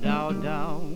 down, down.